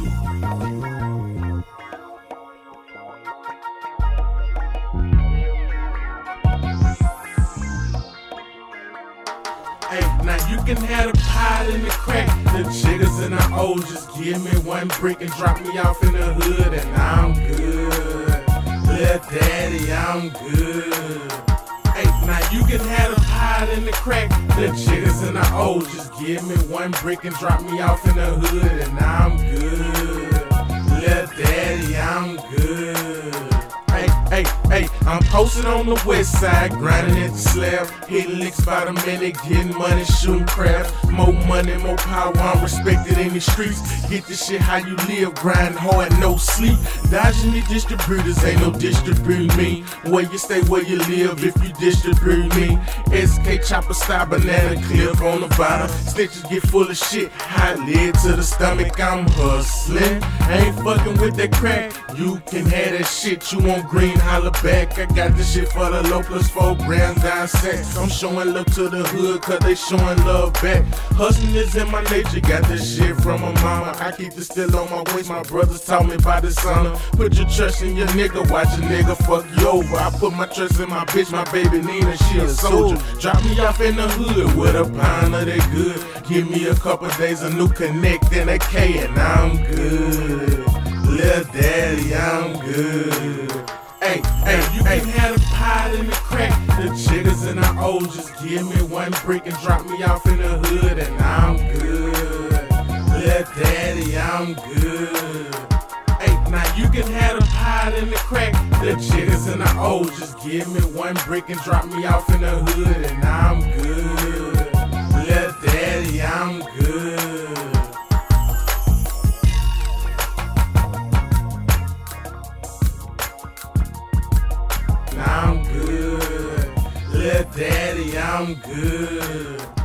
Hey, now you can have the pot and the crack. The jiggers and the O's just give me one brick and drop me off in the hood, and I'm good. Little daddy, I'm good. Hey, now you can have the pot and the crack. The jiggers and the O's just give me one brick and drop me off in the hood, and I'm good. Hey, I'm posted on the west side, grinding at the slab. Hitting licks by the minute, getting money, shooting crap. More money, more power, I'm respected in the streets. Get this shit how you live, grind hard, no sleep. Dodging the distributors, ain't no distributing me. Where you stay, where you live, if you distribute me. SK chopper style, banana clip on the bottom. Snitches get full of shit, hot lid to the stomach, I'm hustling. Ain't fucking with that crack, you can have that shit, you want green, holla back. I got this shit for the low plus four grams down sex. I'm showing love to the hood, cause they showing love back. Hustling is in my nature, got this shit from my mama. I keep the still on my waist, my brothers taught me by the honor. Put your trust in your nigga, watch a nigga fuck you over. I put my trust in my bitch, my baby Nina, she a soldier. Drop me off in the hood with a pound of that good. Give me a couple days, a new connect and a K, and I'm good. Little daddy, I'm good. Hey, hey, you can have the pot and the crack. The jiggers and the O's just give me one brick and drop me off in the hood, and I'm good. Little daddy, I'm good. You can have the pot and the crack. The jiggers and the O's just give me one brick and drop me off in the hood, and I'm good. Little daddy, I'm good. I'm good. Little daddy, I'm good.